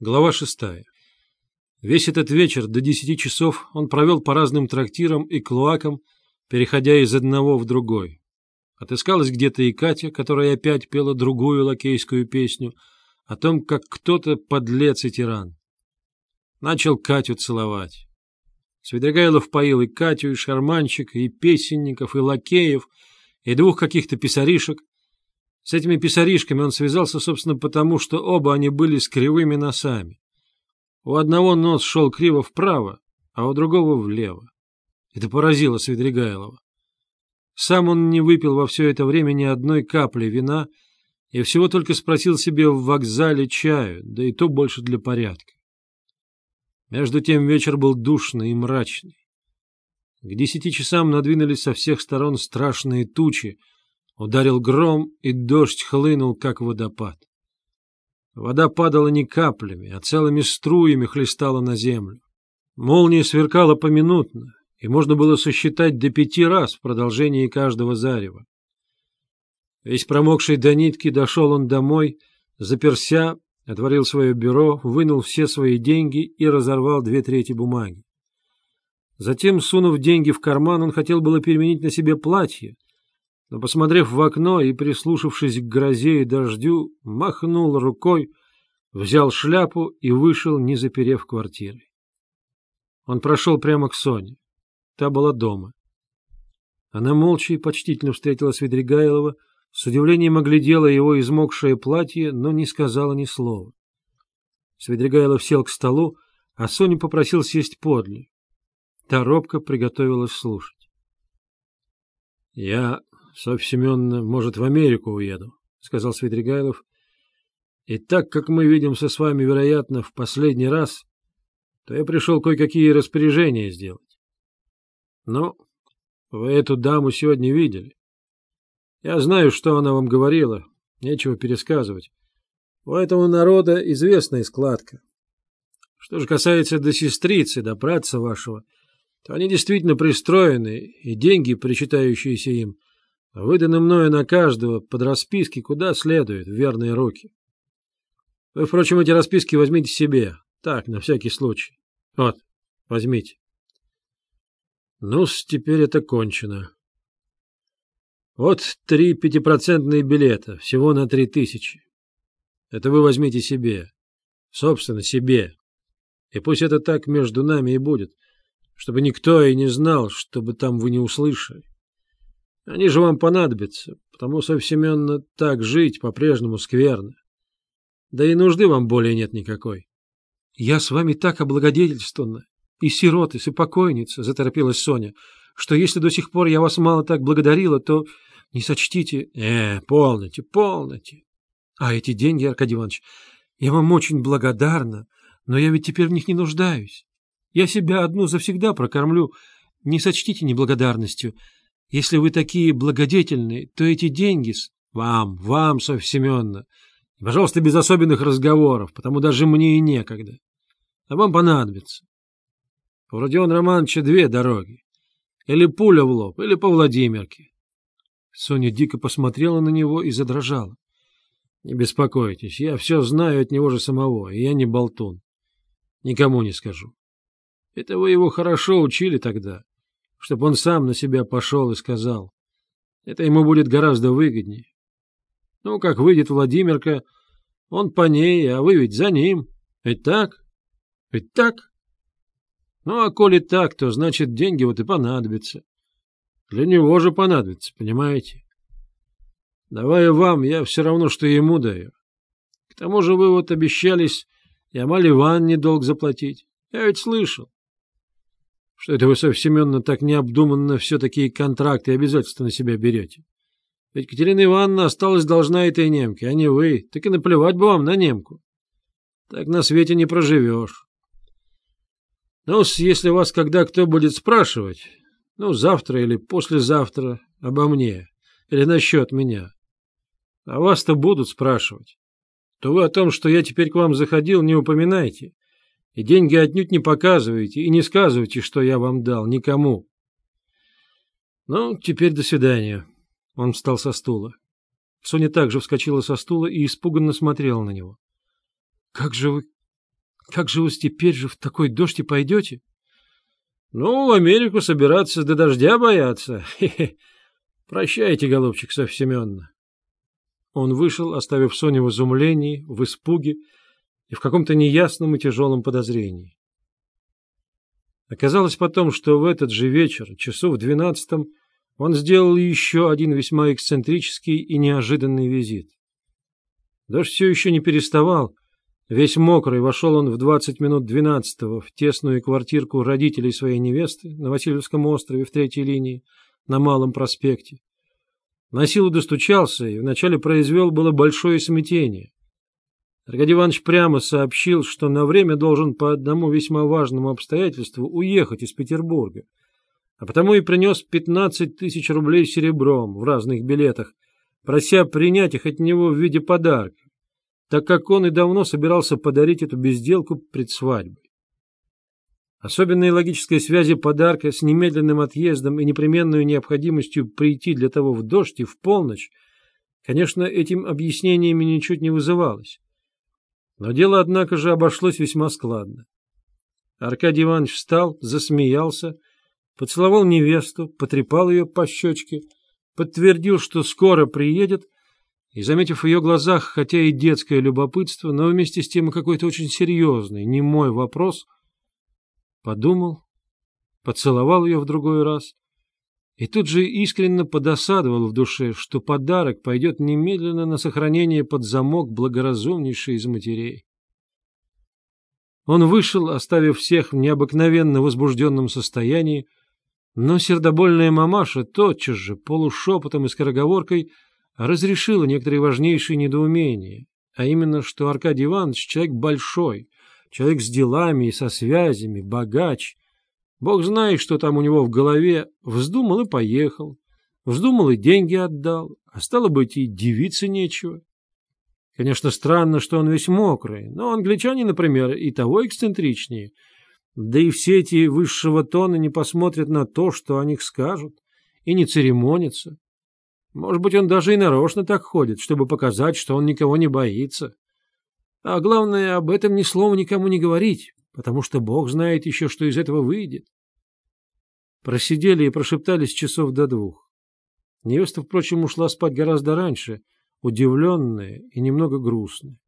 Глава шестая. Весь этот вечер до десяти часов он провел по разным трактирам и клоакам, переходя из одного в другой. Отыскалась где-то и Катя, которая опять пела другую лакейскую песню о том, как кто-то подлец и тиран. Начал Катю целовать. Свидригайлов поил и Катю, и шарманщика, и песенников, и лакеев, и двух каких-то писаришек, с этими писаришками он связался, собственно, потому, что оба они были с кривыми носами. У одного нос шел криво вправо, а у другого влево. Это поразило Свидригайлова. Сам он не выпил во все это время ни одной капли вина и всего только спросил себе в вокзале чаю, да и то больше для порядка. Между тем вечер был душный и мрачный. К десяти часам надвинулись со всех сторон страшные тучи, Ударил гром, и дождь хлынул, как водопад. Вода падала не каплями, а целыми струями хлестала на землю. Молния сверкала поминутно, и можно было сосчитать до пяти раз в продолжении каждого зарева. Весь промокший до нитки дошел он домой, заперся, отворил свое бюро, вынул все свои деньги и разорвал две трети бумаги. Затем, сунув деньги в карман, он хотел было переменить на себе платье, но, посмотрев в окно и прислушавшись к грозе и дождю, махнул рукой, взял шляпу и вышел, не заперев квартиры. Он прошел прямо к Соне. Та была дома. Она молча и почтительно встретила Свидригайлова, с удивлением оглядела его измокшее платье, но не сказала ни слова. Свидригайлов сел к столу, а Соню попросил сесть подле. Та робко приготовилась слушать. — Я Софья Семеновна, может, в Америку уеду, — сказал Свидригайлов. — И так как мы видимся с вами, вероятно, в последний раз, то я пришел кое-какие распоряжения сделать. Но вы эту даму сегодня видели. Я знаю, что она вам говорила, нечего пересказывать. У этого народа известная складка. Что же касается до сестрицы, до братца вашего, то они действительно пристроены, и деньги, причитающиеся им, выданы мною на каждого под расписки куда следует, в верные руки. Вы, впрочем, эти расписки возьмите себе, так, на всякий случай. Вот, возьмите. ну теперь это кончено. Вот три пятипроцентные билета, всего на три тысячи. Это вы возьмите себе, собственно, себе. И пусть это так между нами и будет, чтобы никто и не знал, чтобы там вы не услышали. Они же вам понадобятся, потому что Семеновна так жить по-прежнему скверно. Да и нужды вам более нет никакой. — Я с вами так облагодетельствована, и сироты, и покойница, — заторопилась Соня, — что если до сих пор я вас мало так благодарила, то не сочтите... — Э, полноте, полноте. — А эти деньги, Аркадий Иванович, я вам очень благодарна, но я ведь теперь в них не нуждаюсь. Я себя одну завсегда прокормлю, не сочтите неблагодарностью. Если вы такие благодетельные, то эти деньги с... Вам, вам, Софья Семеновна. Пожалуйста, без особенных разговоров, потому даже мне и некогда. А вам понадобится. У Родиона Романовича две дороги. Или пуля в лоб, или по Владимирке. Соня дико посмотрела на него и задрожала. Не беспокойтесь, я все знаю от него же самого, и я не болтун. Никому не скажу. Это вы его хорошо учили тогда чтобы он сам на себя пошел и сказал. Это ему будет гораздо выгоднее. Ну, как выйдет Владимирка, он по ней, а вы ведь за ним. Ведь так? Ведь так? Ну, а коли так, то значит деньги вот и понадобятся. Для него же понадобятся, понимаете? Давая вам, я все равно, что ему даю. К тому же вы вот обещались и Амаль Ивановне долг заплатить. Я ведь слышал что это вы, Софья Семеновна, так необдуманно все такие контракты и обязательства на себя берете. Ведь Катерина Ивановна осталась должна этой немке, а не вы. Так и наплевать бы вам на немку. Так на свете не проживешь. Ну, если вас когда кто будет спрашивать, ну, завтра или послезавтра обо мне, или насчет меня, а вас-то будут спрашивать, то вы о том, что я теперь к вам заходил, не упоминайте. И деньги отнюдь не показывайте и не сказывайте, что я вам дал, никому. Ну, теперь до свидания. Он встал со стула. Соня также вскочила со стула и испуганно смотрела на него. — Как же вы... Как же вы теперь же в такой дождь и пойдете? Ну, в Америку собираться до дождя бояться. Прощайте, голубчик Софья Семеновна. Он вышел, оставив Соню в изумлении, в испуге и в каком-то неясном и тяжелом подозрении. Оказалось потом, что в этот же вечер, часу в двенадцатом, он сделал еще один весьма эксцентрический и неожиданный визит. Дождь все еще не переставал. Весь мокрый вошел он в двадцать минут двенадцатого в тесную квартирку родителей своей невесты на Васильевском острове в третьей линии на Малом проспекте. На силу достучался и вначале произвел было большое смятение. Аркадий Иванович прямо сообщил, что на время должен по одному весьма важному обстоятельству уехать из Петербурга, а потому и принес пятнадцать тысяч рублей серебром в разных билетах, прося принять их от него в виде подарка, так как он и давно собирался подарить эту безделку пред свадьбой. Особенной логической связи подарка с немедленным отъездом и непременной необходимостью прийти для того в дождь и в полночь, конечно, этим объяснениями ничуть не вызывалось. Но дело, однако же, обошлось весьма складно. Аркадий Иванович встал, засмеялся, поцеловал невесту, потрепал ее по щечке, подтвердил, что скоро приедет, и, заметив в ее глазах, хотя и детское любопытство, но вместе с тем какой-то очень серьезный, немой вопрос — подумал, поцеловал ее в другой раз и тут же искренне подосадовал в душе, что подарок пойдет немедленно на сохранение под замок благоразумнейшей из матерей. Он вышел, оставив всех в необыкновенно возбужденном состоянии, но сердобольная мамаша тотчас же, полушепотом и скороговоркой, разрешила некоторые важнейшие недоумения, а именно, что Аркадий Иванович человек большой, человек с делами и со связями, богач. Бог знает, что там у него в голове. Вздумал и поехал. Вздумал и деньги отдал. А стало быть, и девице нечего. Конечно, странно, что он весь мокрый, но англичане, например, и того эксцентричнее. Да и все эти высшего тона не посмотрят на то, что о них скажут, и не церемонятся. Может быть, он даже и нарочно так ходит, чтобы показать, что он никого не боится. А главное, об этом ни слова никому не говорить, потому что Бог знает еще, что из этого выйдет. Просидели и прошептались часов до двух. Невеста, впрочем, ушла спать гораздо раньше, удивленная и немного грустная.